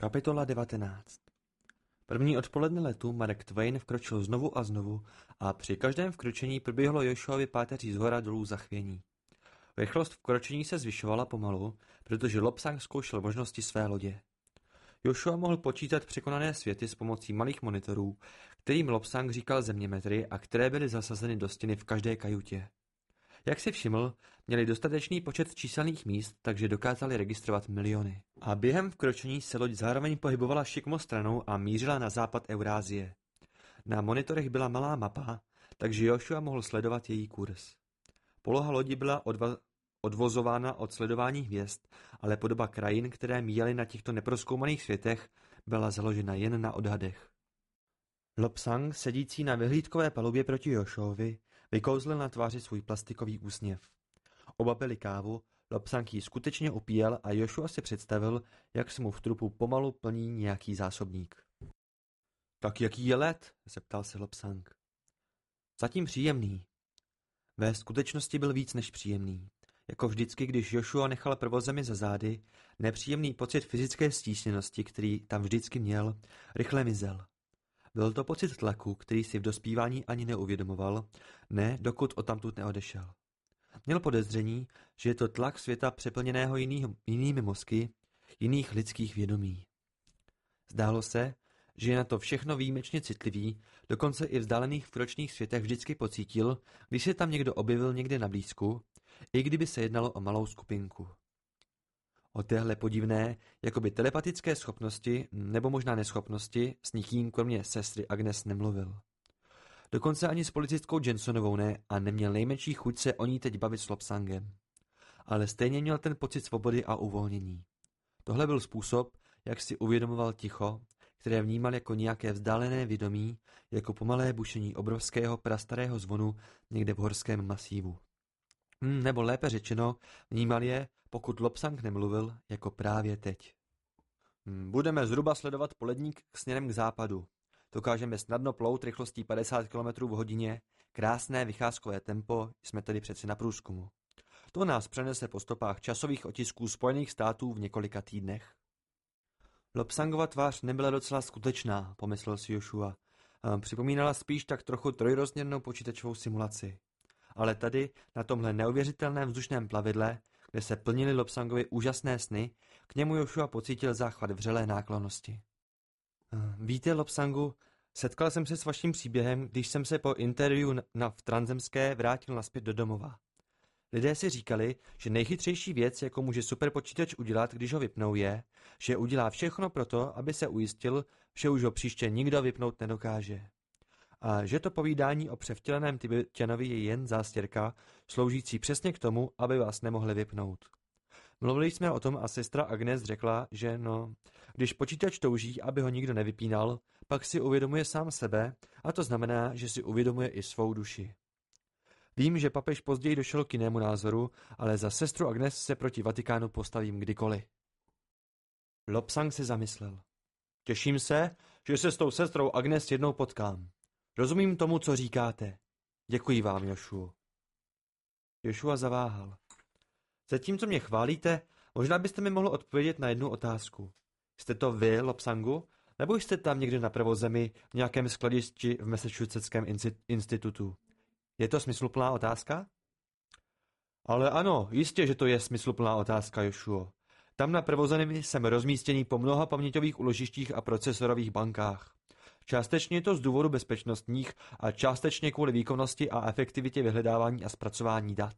Kapitola 19 První odpoledne letu Marek Twain vkročil znovu a znovu a při každém vkročení proběhlo Jošovi páteří z hora dolů zachvění. Rychlost vkročení se zvyšovala pomalu, protože Lobsang zkoušel možnosti své lodě. Joshua mohl počítat překonané světy s pomocí malých monitorů, kterým Lobsang říkal zeměmetry a které byly zasazeny do stěny v každé kajutě. Jak si všiml, měli dostatečný počet číselných míst, takže dokázali registrovat miliony. A během vkročení se loď zároveň pohybovala šikmo stranou a mířila na západ Eurázie. Na monitorech byla malá mapa, takže Joshua mohl sledovat její kurz. Poloha lodi byla odva- odvozována od sledování hvězd, ale podoba krajin, které míjely na těchto neproskoumaných světech, byla založena jen na odhadech. Lopsang, sedící na vyhlídkové palubě proti Jošovi, Vykouzlil na tváři svůj plastikový úsměv. Oba pili kávu, Lopsang ji skutečně opíjel a Joshua si představil, jak se mu v trupu pomalu plní nějaký zásobník. Tak jaký je let? zeptal se Lopsang. Zatím příjemný. Ve skutečnosti byl víc než příjemný. Jako vždycky, když Joshua nechal prvozemi za zády, nepříjemný pocit fyzické stísněnosti, který tam vždycky měl, rychle mizel. Byl to pocit tlaku, který si v dospívání ani neuvědomoval, ne dokud odtamtud neodešel. Měl podezření, že je to tlak světa přeplněného jiný, jinými mozky, jiných lidských vědomí. Zdálo se, že je na to všechno výjimečně citlivý, dokonce i v vzdálených vkročných světech vždycky pocítil, když se tam někdo objevil někde na blízku, i kdyby se jednalo o malou skupinku. O téhle podivné, jakoby telepatické schopnosti, nebo možná neschopnosti, s nikým kromě sestry Agnes nemluvil. Dokonce ani s policistkou Jensonovou ne a neměl nejmenší chuť se o ní teď bavit s Lopsangem. Ale stejně měl ten pocit svobody a uvolnění. Tohle byl způsob, jak si uvědomoval ticho, které vnímal jako nějaké vzdálené vědomí, jako pomalé bušení obrovského prastarého zvonu někde v horském masívu. Hmm, nebo lépe řečeno, vnímal je, pokud Lopsang nemluvil, jako právě teď. Hmm, budeme zhruba sledovat poledník směrem k západu. Dokážeme snadno plout rychlostí 50 km v hodině, krásné vycházkové tempo, jsme tedy přeci na průzkumu. To nás přenese po stopách časových otisků Spojených států v několika týdnech. Lopsangova tvář nebyla docela skutečná, pomyslel si Joshua. Připomínala spíš tak trochu trojrozměrnou počítačovou simulaci. Ale tady, na tomhle neuvěřitelném vzdušném plavidle, kde se plnily Lopsangovi úžasné sny, k němu Joshua pocítil záchvat vřelé náklonosti. Víte, Lopsangu, setkal jsem se s vaším příběhem, když jsem se po interview na v Tranzemské vrátil naspět do domova. Lidé si říkali, že nejchytřejší věc, jako může superpočítač udělat, když ho vypnou, je, že udělá všechno proto, aby se ujistil, že už ho příště nikdo vypnout nedokáže. A že to povídání o převtěleném Tibetěnovi je jen zástěrka, sloužící přesně k tomu, aby vás nemohli vypnout. Mluvili jsme o tom a sestra Agnes řekla, že no, když počítač touží, aby ho nikdo nevypínal, pak si uvědomuje sám sebe a to znamená, že si uvědomuje i svou duši. Vím, že papež později došel k jinému názoru, ale za sestru Agnes se proti Vatikánu postavím kdykoliv. Lopsang se zamyslel. Těším se, že se s tou sestrou Agnes jednou potkám. Rozumím tomu, co říkáte. Děkuji vám, Jošu. Joshua zaváhal. Zatímco mě chválíte, možná byste mi mohl odpovědět na jednu otázku. Jste to vy, Lopsangu, nebo jste tam někde na prvozemi v nějakém skladišti v Massachusettském institutu? Je to smysluplná otázka? Ale ano, jistě, že to je smysluplná otázka, Jošuo. Tam na prvozemi jsem rozmístěný po mnoha paměťových uložištích a procesorových bankách. Částečně je to z důvodu bezpečnostních a částečně kvůli výkonnosti a efektivitě vyhledávání a zpracování dat.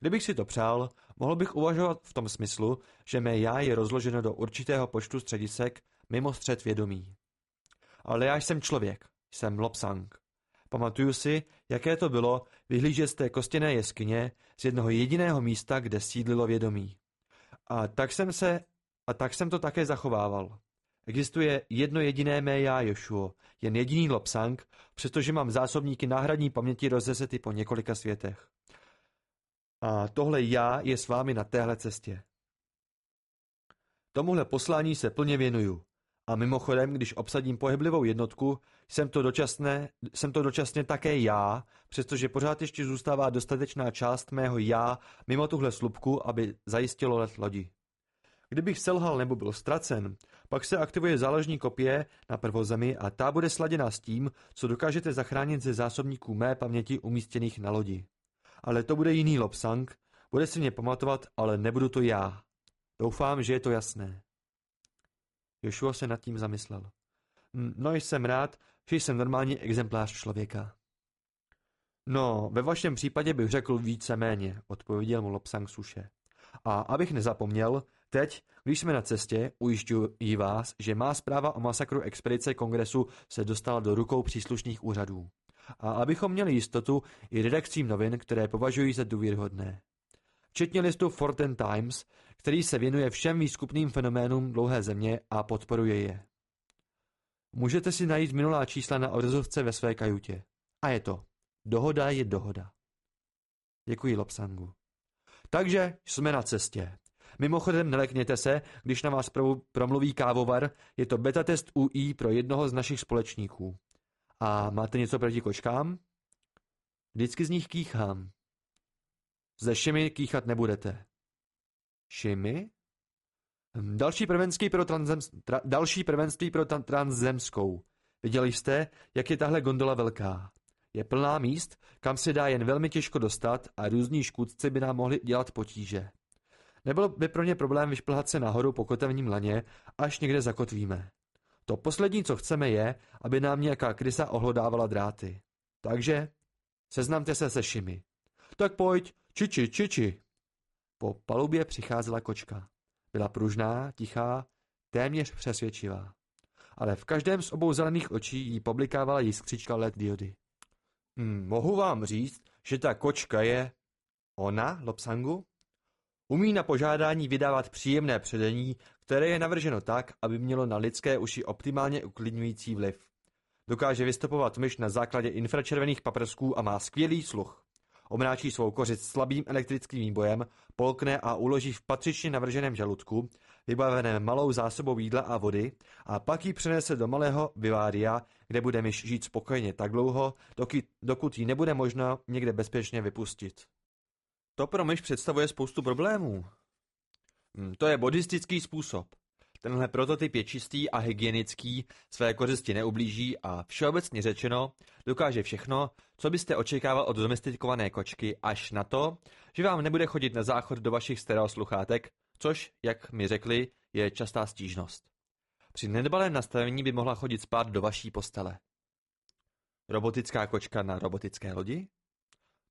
Kdybych si to přál, mohl bych uvažovat v tom smyslu, že mé já je rozloženo do určitého počtu středisek mimo střed vědomí. Ale já jsem člověk, jsem Lopsang. Pamatuju si, jaké to bylo vyhlížet z té kostěné jeskyně z jednoho jediného místa, kde sídlilo vědomí. A tak jsem se, a tak jsem to také zachovával. Existuje jedno jediné mé já, Jošuo, jen jediný Lopsang, přestože mám zásobníky náhradní paměti rozesety po několika světech. A tohle já je s vámi na téhle cestě. Tomuhle poslání se plně věnuju. A mimochodem, když obsadím pohyblivou jednotku, jsem to, dočasné, jsem to dočasně také já, přestože pořád ještě zůstává dostatečná část mého já mimo tuhle slupku, aby zajistilo let lodi. Kdybych selhal nebo byl ztracen, pak se aktivuje záložní kopie na prvozemi a ta bude sladěna s tím, co dokážete zachránit ze zásobníků mé paměti umístěných na lodi. Ale to bude jiný Lobsang, bude si mě pamatovat, ale nebudu to já. Doufám, že je to jasné. Joshua se nad tím zamyslel. No jsem rád, že jsem normální exemplář člověka. No, ve vašem případě bych řekl více méně, odpověděl mu Lopsang suše. A abych nezapomněl, teď, když jsme na cestě, ujišťuji vás, že má zpráva o masakru expedice kongresu se dostala do rukou příslušných úřadů. A abychom měli jistotu i redakcím novin, které považují za důvěryhodné. Včetně listu Forten Times, který se věnuje všem výzkumným fenoménům dlouhé země a podporuje je. Můžete si najít minulá čísla na odezovce ve své kajutě. A je to. Dohoda je dohoda. Děkuji, Lopsangu. Takže jsme na cestě. Mimochodem nelekněte se, když na vás promluví kávovar, je to beta test UI pro jednoho z našich společníků. A máte něco proti kočkám? Vždycky z nich kýchám. Ze šimy kýchat nebudete. Šimy? Hm, další prvenství pro, transzem, tra, další prvenství pro transzemskou. Viděli jste, jak je tahle gondola velká. Je plná míst, kam se dá jen velmi těžko dostat a různí škůdci by nám mohli dělat potíže. Nebyl by pro ně problém vyšplhat se nahoru po kotevním laně, až někde zakotvíme. To poslední, co chceme, je, aby nám nějaká krysa ohlodávala dráty. Takže seznamte se se šimi. Tak pojď, čiči, čiči. Po palubě přicházela kočka. Byla pružná, tichá, téměř přesvědčivá. Ale v každém z obou zelených očí jí poblikávala jiskřička LED diody. Hm, mohu vám říct, že ta kočka je... Ona, Lopsangu? Umí na požádání vydávat příjemné předení, které je navrženo tak, aby mělo na lidské uši optimálně uklidňující vliv. Dokáže vystupovat myš na základě infračervených paprsků a má skvělý sluch. Omráčí svou kořist slabým elektrickým výbojem, polkne a uloží v patřičně navrženém žaludku, vybaveném malou zásobou jídla a vody, a pak ji přenese do malého vivária, kde bude myš žít spokojeně tak dlouho, dokud, dokud ji nebude možno někde bezpečně vypustit. To pro myš představuje spoustu problémů. Hm, to je buddhistický způsob. Tenhle prototyp je čistý a hygienický, své kořisti neublíží a všeobecně řečeno dokáže všechno, co byste očekával od domestikované kočky, až na to, že vám nebude chodit na záchod do vašich stereosluchátek, což, jak mi řekli, je častá stížnost. Při nedbalém nastavení by mohla chodit spát do vaší postele. Robotická kočka na robotické lodi?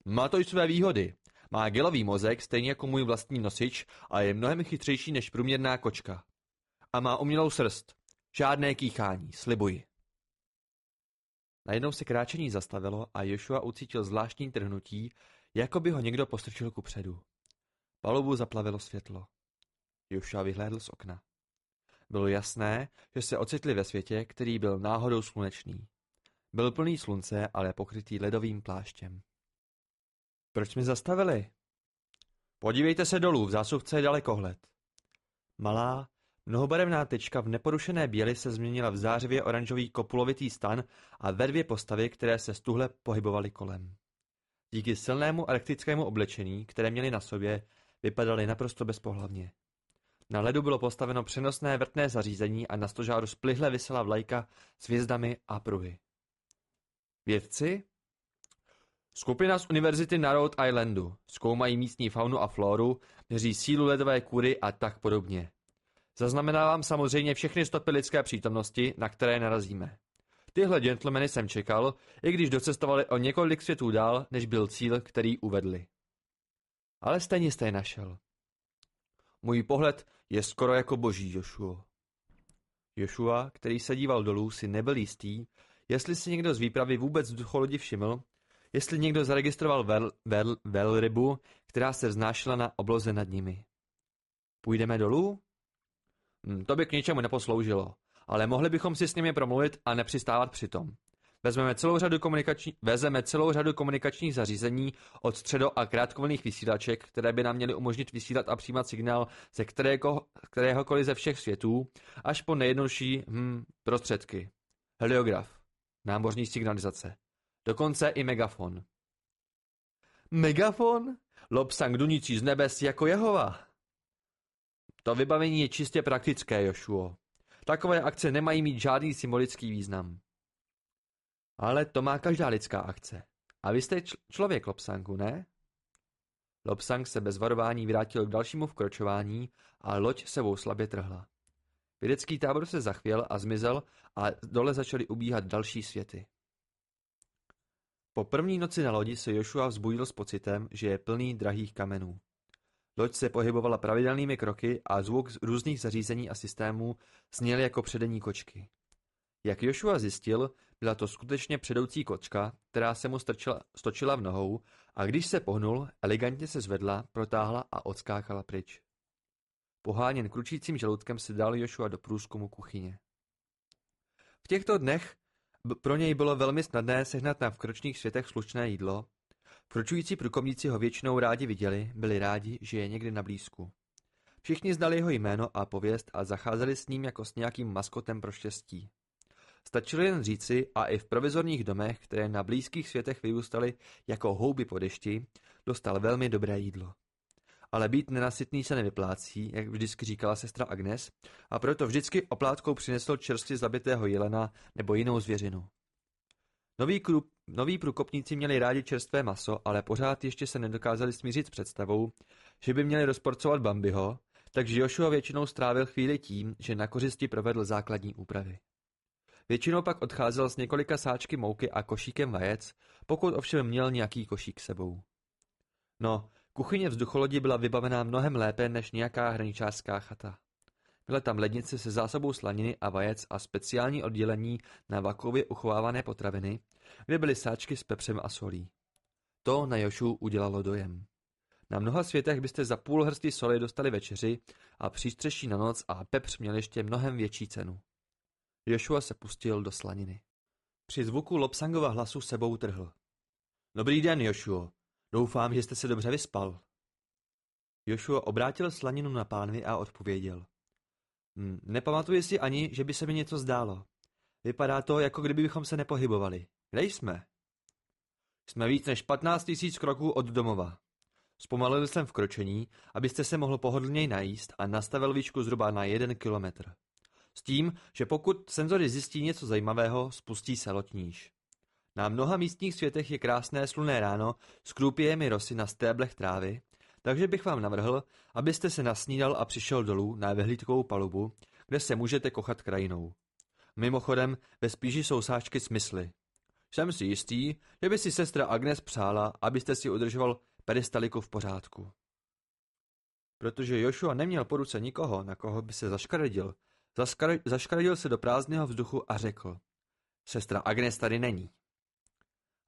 Má to i své výhody. Má gelový mozek, stejně jako můj vlastní nosič, a je mnohem chytřejší než průměrná kočka. A má umělou srst. Žádné kýchání, slibuji. Najednou se kráčení zastavilo a Joshua ucítil zvláštní trhnutí, jako by ho někdo postrčil ku předu. Palubu zaplavilo světlo. Joshua vyhlédl z okna. Bylo jasné, že se ocitli ve světě, který byl náhodou slunečný. Byl plný slunce, ale pokrytý ledovým pláštěm. Proč jsme zastavili? Podívejte se dolů, v zásuvce je dalekohled. Malá, mnohobarevná tečka v neporušené běli se změnila v zářivě oranžový kopulovitý stan a ve dvě postavy, které se stuhle pohybovaly kolem. Díky silnému elektrickému oblečení, které měli na sobě, vypadaly naprosto bezpohlavně. Na ledu bylo postaveno přenosné vrtné zařízení a na stožáru splihle vysela vlajka s hvězdami a pruhy. Vědci? Skupina z univerzity na Rhode Islandu. Zkoumají místní faunu a floru, měří sílu ledové kůry a tak podobně. Zaznamenávám samozřejmě všechny stopy lidské přítomnosti, na které narazíme. Tyhle gentlemany jsem čekal, i když docestovali o několik světů dál, než byl cíl, který uvedli. Ale stejně jste je našel. Můj pohled je skoro jako boží, Joshua. Joshua, který se díval dolů, si nebyl jistý, jestli si někdo z výpravy vůbec vzducholodi všiml, jestli někdo zaregistroval vel, vel, velrybu, která se vznášela na obloze nad nimi. Půjdeme dolů? Hm, to by k ničemu neposloužilo, ale mohli bychom si s nimi promluvit a nepřistávat přitom. Vezmeme celou řadu, komunikační, vezeme celou řadu komunikačních zařízení od středo- a krátkovlných vysílaček, které by nám měly umožnit vysílat a přijímat signál ze kterého, kteréhokoliv ze všech světů, až po nejjednodušší hm, prostředky. Heliograf, námořní signalizace, dokonce i megafon. Megafon? Lobsang dunící z nebes jako Jehova. To vybavení je čistě praktické, Jošuo. Takové akce nemají mít žádný symbolický význam. Ale to má každá lidská akce. A vy jste člověk, Lopsangu, ne? Lopsang se bez varování vrátil k dalšímu vkročování a loď sebou slabě trhla. Vědecký tábor se zachvěl a zmizel a dole začaly ubíhat další světy. Po první noci na lodi se Joshua vzbudil s pocitem, že je plný drahých kamenů. Loď se pohybovala pravidelnými kroky a zvuk z různých zařízení a systémů zněl jako předení kočky. Jak Joshua zjistil, byla to skutečně předoucí kočka, která se mu strčila, stočila v nohou a když se pohnul, elegantně se zvedla, protáhla a odskákala pryč. Poháněn kručícím žaludkem se dal Joshua do průzkumu kuchyně. V těchto dnech pro něj bylo velmi snadné sehnat na vkročných světech slušné jídlo. Vkročující průkomníci ho většinou rádi viděli, byli rádi, že je někdy na blízku. Všichni znali jeho jméno a pověst a zacházeli s ním jako s nějakým maskotem pro štěstí. Stačilo jen říci, a i v provizorních domech, které na blízkých světech vyrůstaly jako houby po dešti, dostal velmi dobré jídlo. Ale být nenasytný se nevyplácí, jak vždycky říkala sestra Agnes, a proto vždycky oplátkou přinesl čerstvě zabitého jelena nebo jinou zvěřinu. Noví, krup, noví průkopníci měli rádi čerstvé maso, ale pořád ještě se nedokázali smířit s představou, že by měli rozporcovat Bambiho, takže Joshua většinou strávil chvíli tím, že na kořisti provedl základní úpravy. Většinou pak odcházel s několika sáčky mouky a košíkem vajec, pokud ovšem měl nějaký košík sebou. No, kuchyně vzducholodi byla vybavená mnohem lépe než nějaká hraničářská chata. Byla tam lednice se zásobou slaniny a vajec a speciální oddělení na vakově uchovávané potraviny, kde byly sáčky s pepřem a solí. To na Jošu udělalo dojem. Na mnoha světech byste za půl hrsti soli dostali večeři a přístřeší na noc a pepř měl ještě mnohem větší cenu. Joshua se pustil do slaniny. Při zvuku Lopsangova hlasu sebou trhl. Dobrý den, Joshua. Doufám, že jste se dobře vyspal. Joshua obrátil slaninu na pánvi a odpověděl. Hm, nepamatuji si ani, že by se mi něco zdálo. Vypadá to, jako kdybychom se nepohybovali. Kde jsme? Jsme víc než 15 tisíc kroků od domova. Zpomalil jsem v kročení, abyste se mohl pohodlněji najíst a nastavil výšku zhruba na jeden kilometr. S tím, že pokud senzory zjistí něco zajímavého, spustí se lotníž. Na mnoha místních světech je krásné slunné ráno s krůpějemi rosy na stéblech trávy, takže bych vám navrhl, abyste se nasnídal a přišel dolů na vyhlídkovou palubu, kde se můžete kochat krajinou. Mimochodem, ve spíži jsou sáčky smysly. Jsem si jistý, že by si sestra Agnes přála, abyste si udržoval pedestaliku v pořádku. Protože Joshua neměl po ruce nikoho, na koho by se zaškaredil, Zaškradil se do prázdného vzduchu a řekl. Sestra Agnes tady není.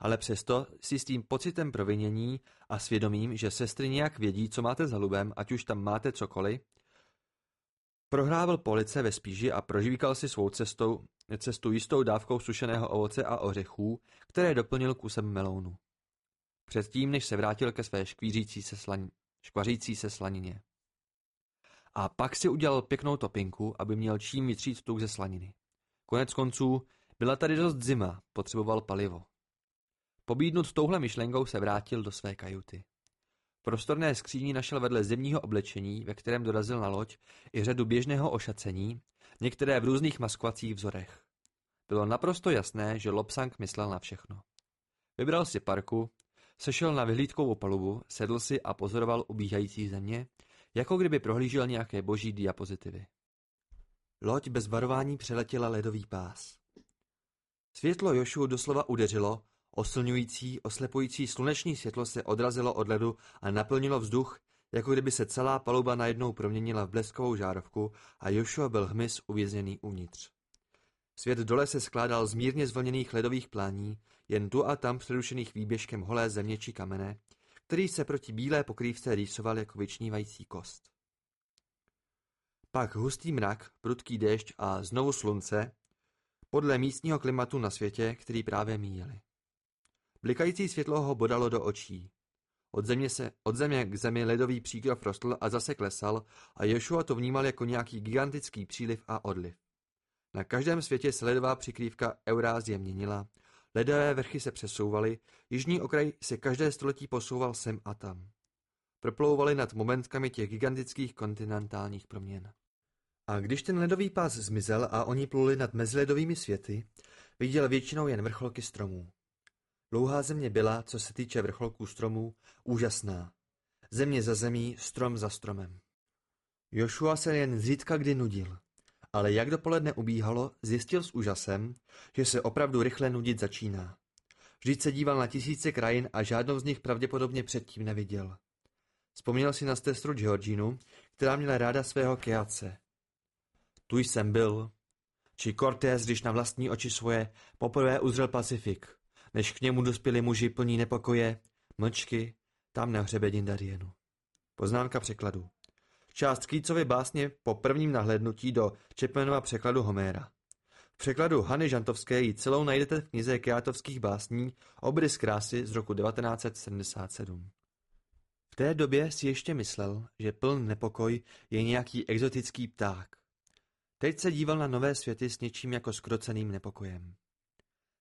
Ale přesto si s tím pocitem provinění a svědomím, že sestry nějak vědí, co máte za lubem, ať už tam máte cokoliv, prohrával police ve spíži a prožvíkal si svou cestou, cestu jistou dávkou sušeného ovoce a ořechů, které doplnil kusem melounu. Předtím, než se vrátil ke své škvířící se slanin, škvařící se slanině. A pak si udělal pěknou topinku, aby měl čím vytřít tuk ze slaniny. Konec konců, byla tady dost zima, potřeboval palivo. Pobídnut touhle myšlenkou se vrátil do své kajuty. Prostorné skříni našel vedle zimního oblečení, ve kterém dorazil na loď, i řadu běžného ošacení, některé v různých maskovacích vzorech. Bylo naprosto jasné, že Lobsang myslel na všechno. Vybral si parku, sešel na vyhlídkovou palubu, sedl si a pozoroval ubíhající země, jako kdyby prohlížel nějaké boží diapozitivy. Loď bez varování přeletěla ledový pás. Světlo Jošu doslova udeřilo, oslňující, oslepující sluneční světlo se odrazilo od ledu a naplnilo vzduch, jako kdyby se celá paluba najednou proměnila v bleskovou žárovku a Joshua byl hmyz uvězněný uvnitř. Svět dole se skládal z mírně zvlněných ledových plání, jen tu a tam přerušených výběžkem holé země či kamene, který se proti bílé pokrývce rýsoval jako vyčnívající kost. Pak hustý mrak, prudký déšť a znovu slunce, podle místního klimatu na světě, který právě míjeli. Blikající světlo ho bodalo do očí. Od země, se, od země k zemi ledový příkrov rostl a zase klesal a Joshua to vnímal jako nějaký gigantický příliv a odliv. Na každém světě se ledová přikrývka Eurázie měnila Ledové vrchy se přesouvaly, jižní okraj se každé století posouval sem a tam. proplouvaly nad momentkami těch gigantických kontinentálních proměn. A když ten ledový pás zmizel a oni pluli nad meziledovými světy, viděl většinou jen vrcholky stromů. Dlouhá země byla, co se týče vrcholků stromů, úžasná. Země za zemí, strom za stromem. Joshua se jen zřídka kdy nudil. Ale jak dopoledne ubíhalo, zjistil s úžasem, že se opravdu rychle nudit začíná. Vždyť se díval na tisíce krajin a žádnou z nich pravděpodobně předtím neviděl. Vzpomněl si na sestru Georginu, která měla ráda svého keace. Tu jsem byl. Či Cortés, když na vlastní oči svoje poprvé uzřel Pacifik, než k němu dospěli muži plní nepokoje, mlčky, tam na hřebení Darienu. Poznámka překladu. Část Kýcovy básně po prvním nahlédnutí do Čepmenova překladu Homéra. V překladu Hany Žantovské ji celou najdete v knize Keátovských básní Obrys krásy z roku 1977. V té době si ještě myslel, že pln nepokoj je nějaký exotický pták. Teď se díval na nové světy s něčím jako skroceným nepokojem.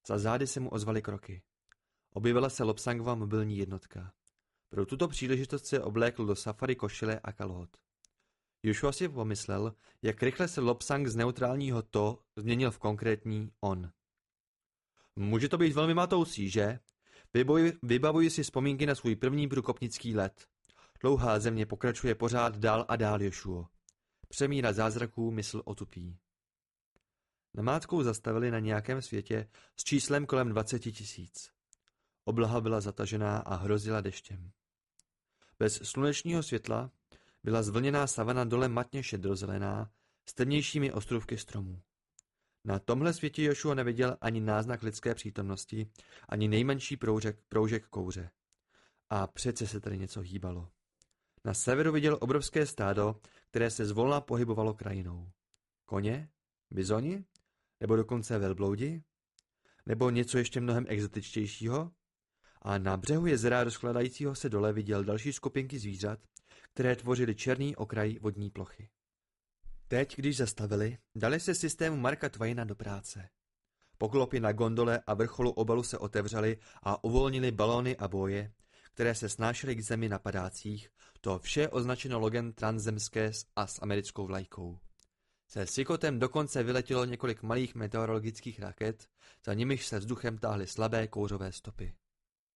Za zády se mu ozvaly kroky. Objevila se Lopsangova mobilní jednotka. Pro tuto příležitost se oblékl do safari košile a kalhot. Joshua si pomyslel, jak rychle se Lopsang z neutrálního to změnil v konkrétní on. Může to být velmi matoucí, že? Vybojuji, vybavuji si vzpomínky na svůj první průkopnický let. Dlouhá země pokračuje pořád dál a dál Jošuo. Přemíra zázraků mysl otupí. Namátkou zastavili na nějakém světě s číslem kolem 20 tisíc. Oblaha byla zatažená a hrozila deštěm. Bez slunečního světla byla zvlněná savana dole matně šedrozelená s temnějšími ostrovky stromů. Na tomhle světě Joshua neviděl ani náznak lidské přítomnosti, ani nejmenší proužek, proužek kouře. A přece se tady něco hýbalo. Na severu viděl obrovské stádo, které se zvolna pohybovalo krajinou. Koně? Bizoni? Nebo dokonce velbloudi? Nebo něco ještě mnohem exotičtějšího? A na břehu jezera rozkladajícího se dole viděl další skupinky zvířat, které tvořily černý okraj vodní plochy. Teď, když zastavili, dali se systému Marka Twaina do práce. Poklopy na gondole a vrcholu obalu se otevřely a uvolnili balóny a boje, které se snášely k zemi na padácích, to vše označeno logem transzemské a s americkou vlajkou. Se sykotem dokonce vyletělo několik malých meteorologických raket, za nimiž se vzduchem táhly slabé kouřové stopy.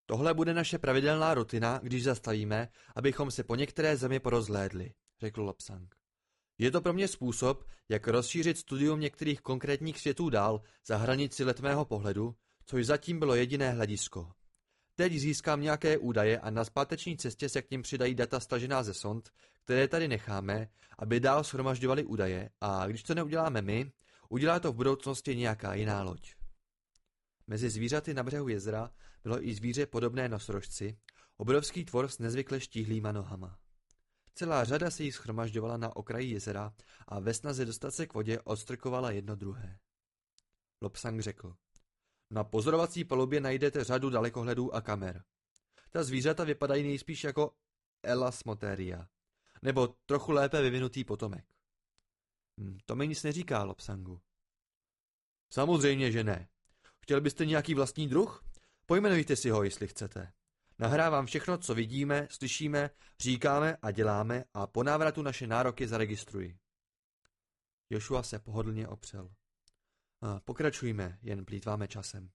Tohle bude naše pravidelná rutina, když zastavíme, abychom se po některé zemi porozhlédli, řekl Lopsang. Je to pro mě způsob, jak rozšířit studium některých konkrétních světů dál za hranici letmého pohledu, což zatím bylo jediné hledisko. Teď získám nějaké údaje a na zpáteční cestě se k ním přidají data stažená ze sond, které tady necháme, aby dál shromažďovali údaje a když to neuděláme my, udělá to v budoucnosti nějaká jiná loď. Mezi zvířaty na břehu jezera bylo i zvíře podobné nosorožci, obrovský tvor s nezvykle štíhlýma nohama. Celá řada se jich schromažďovala na okraji jezera a ve snaze dostat se k vodě odstrkovala jedno druhé. Lopsang řekl. Na pozorovací palubě najdete řadu dalekohledů a kamer. Ta zvířata vypadají nejspíš jako elasmoteria, nebo trochu lépe vyvinutý potomek. Hm, to mi nic neříká, Lopsangu. Samozřejmě, že ne. Chtěl byste nějaký vlastní druh? Pojmenujte si ho, jestli chcete. Nahrávám všechno, co vidíme, slyšíme, říkáme a děláme a po návratu naše nároky zaregistruji. Joshua se pohodlně opřel. Pokračujme, jen plítváme časem.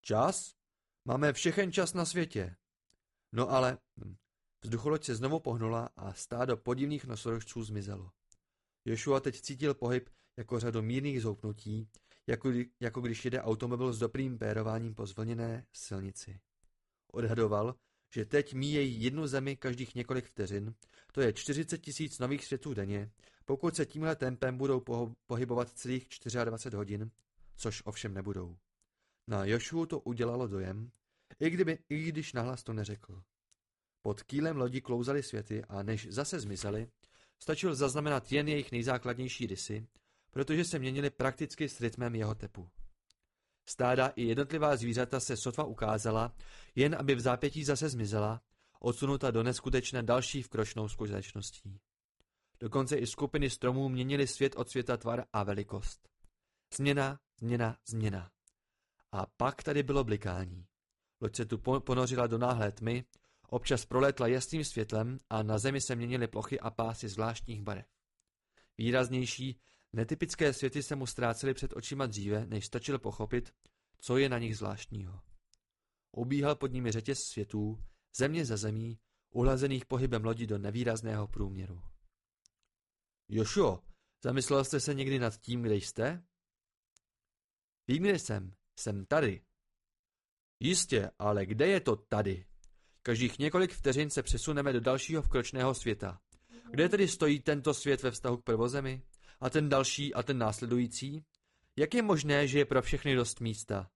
Čas? Máme všechen čas na světě. No ale... Hm, vzducholoď se znovu pohnula a stádo podivných nosorožců zmizelo. Joshua teď cítil pohyb jako řadu mírných zoupnutí, jako, jako když jede automobil s dobrým pérováním po zvlněné silnici. Odhadoval, že teď míjejí jednu zemi každých několik vteřin, to je 40 tisíc nových světů denně, pokud se tímhle tempem budou pohybovat celých 24 hodin, což ovšem nebudou. Na Jošu to udělalo dojem, i, kdyby, i když nahlas to neřekl. Pod kýlem lodi klouzaly světy a než zase zmizely, stačil zaznamenat jen jejich nejzákladnější rysy, protože se měnily prakticky s rytmem jeho tepu. Stáda i jednotlivá zvířata se sotva ukázala, jen aby v zápětí zase zmizela, odsunuta do neskutečné další vkročnou skutečností. Dokonce i skupiny stromů měnily svět od světa tvar a velikost. Změna, změna, změna. A pak tady bylo blikání. Loď se tu ponořila do náhlé tmy, Občas prolétla jasným světlem a na zemi se měnily plochy a pásy zvláštních barev. Výraznější, netypické světy se mu ztrácely před očima dříve, než stačil pochopit, co je na nich zvláštního. Ubíhal pod nimi řetěz světů, země za zemí, uhlazených pohybem lodi do nevýrazného průměru. Jošo, zamyslel jste se někdy nad tím, kde jste? Vím, kde jsem. Jsem tady. Jistě, ale kde je to tady? Každých několik vteřin se přesuneme do dalšího vkročného světa. Kde tedy stojí tento svět ve vztahu k prvozemi? A ten další a ten následující? Jak je možné, že je pro všechny dost místa?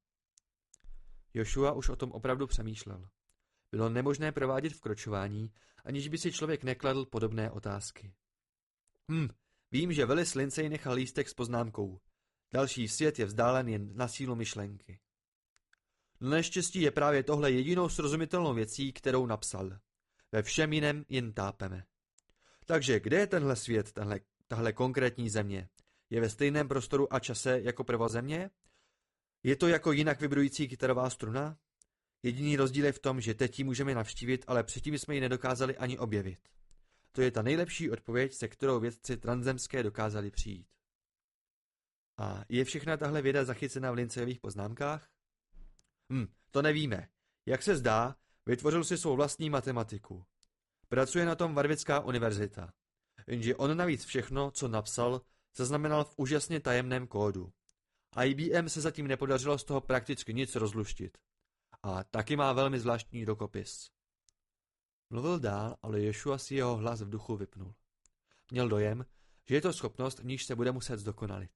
Joshua už o tom opravdu přemýšlel. Bylo nemožné provádět vkročování, aniž by si člověk nekladl podobné otázky. Hm, vím, že Velis Lindsay nechal lístek s poznámkou. Další svět je vzdálen jen na sílu myšlenky. Neštěstí je právě tohle jedinou srozumitelnou věcí, kterou napsal. Ve všem jiném jen tápeme. Takže kde je tenhle svět, tenhle, tahle konkrétní země? Je ve stejném prostoru a čase jako prvozemě? Je to jako jinak vibrující kytarová struna? Jediný rozdíl je v tom, že teď ji můžeme navštívit, ale předtím jsme ji nedokázali ani objevit. To je ta nejlepší odpověď, se kterou vědci transzemské dokázali přijít. A je všechna tahle věda zachycena v Lincejových poznámkách? Hm, to nevíme. Jak se zdá, vytvořil si svou vlastní matematiku. Pracuje na tom Varvická univerzita. Jenže on navíc všechno, co napsal, zaznamenal v úžasně tajemném kódu. IBM se zatím nepodařilo z toho prakticky nic rozluštit. A taky má velmi zvláštní rukopis. Mluvil dál, ale Ješua si jeho hlas v duchu vypnul. Měl dojem, že je to schopnost, níž se bude muset zdokonalit.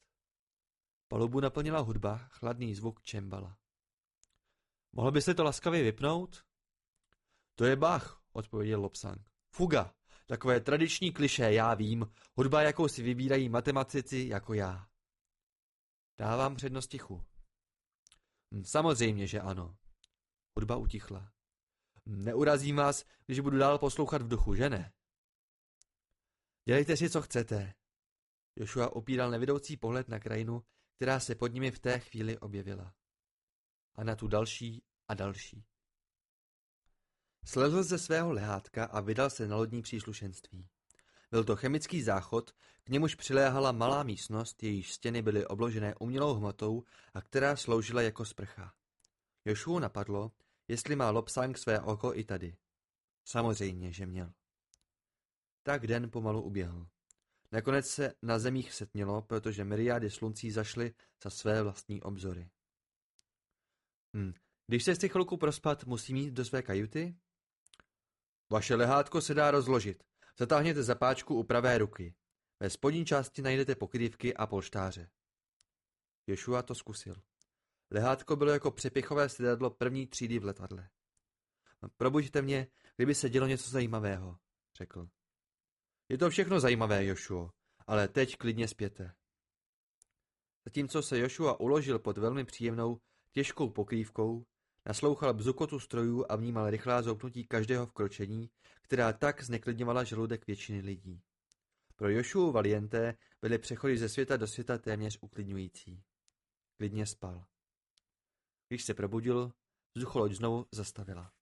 Palubu naplnila hudba, chladný zvuk čembala. Mohl byste to laskavě vypnout? To je Bach, odpověděl Lobsang. Fuga, takové tradiční kliše, já vím, hudba, jakou si vybírají matematici jako já. Dávám přednost tichu. Hm, samozřejmě, že ano. Hudba utichla. Neurazím vás, když budu dál poslouchat v duchu, že ne? Dělejte si, co chcete. Joshua opíral nevidoucí pohled na krajinu, která se pod nimi v té chvíli objevila. A na tu další a další. Slezl ze svého lehátka a vydal se na lodní příslušenství. Byl to chemický záchod, k němuž přiléhala malá místnost, jejíž stěny byly obložené umělou hmotou a která sloužila jako sprcha. Jošuo napadlo, jestli má Lopsang své oko i tady. Samozřejmě, že měl. Tak den pomalu uběhl. Nakonec se na zemích setmělo, protože myriády sluncí zašly za své vlastní obzory. Hm, když se chci chvilku prospat, musím jít do své kajuty? Vaše lehátko se dá rozložit. Zatáhněte zapáčku u pravé ruky. Ve spodní části najdete pokrývky a polštáře. Ješua to zkusil. Lehátko bylo jako přepichové sedadlo první třídy v letadle. Probuďte mě, kdyby se dělo něco zajímavého, řekl. Je to všechno zajímavé, Jošuo, ale teď klidně zpěte. Zatímco se Jošua uložil pod velmi příjemnou, těžkou pokrývkou, naslouchal bzukotu strojů a vnímal rychlá zoupnutí každého vkročení, která tak zneklidňovala žaludek většiny lidí. Pro Jošuo Valiente byly přechody ze světa do světa téměř uklidňující. Klidně spal. Když se probudil, vzducholoď znovu zastavila.